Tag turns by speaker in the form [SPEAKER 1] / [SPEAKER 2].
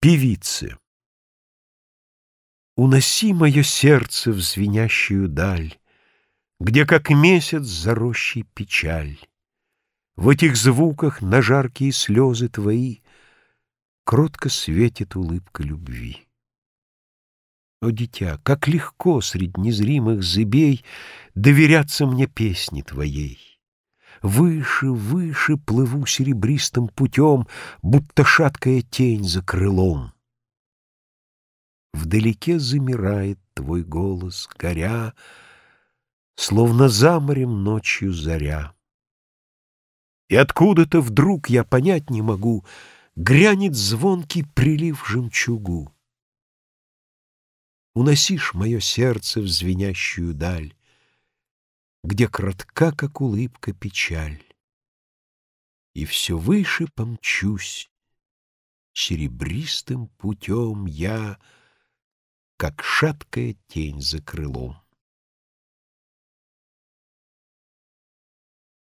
[SPEAKER 1] Певицы. Уноси мое сердце в звенящую даль, Где, как месяц, за рощей печаль. В этих звуках на жаркие слезы твои Кротко светит улыбка любви. О, дитя, как легко среди незримых зыбей Доверяться мне песни твоей! Выше, выше плыву серебристым путем, Будто шаткая тень за крылом. Вдалеке замирает твой голос, горя, Словно за морем ночью заря. И откуда-то вдруг, я понять не могу, Грянет звонкий прилив жемчугу. Уносишь мое сердце в звенящую даль, где кратка, как улыбка, печаль. И все выше помчусь, Серебристым путем я, Как шаткая тень за крылом.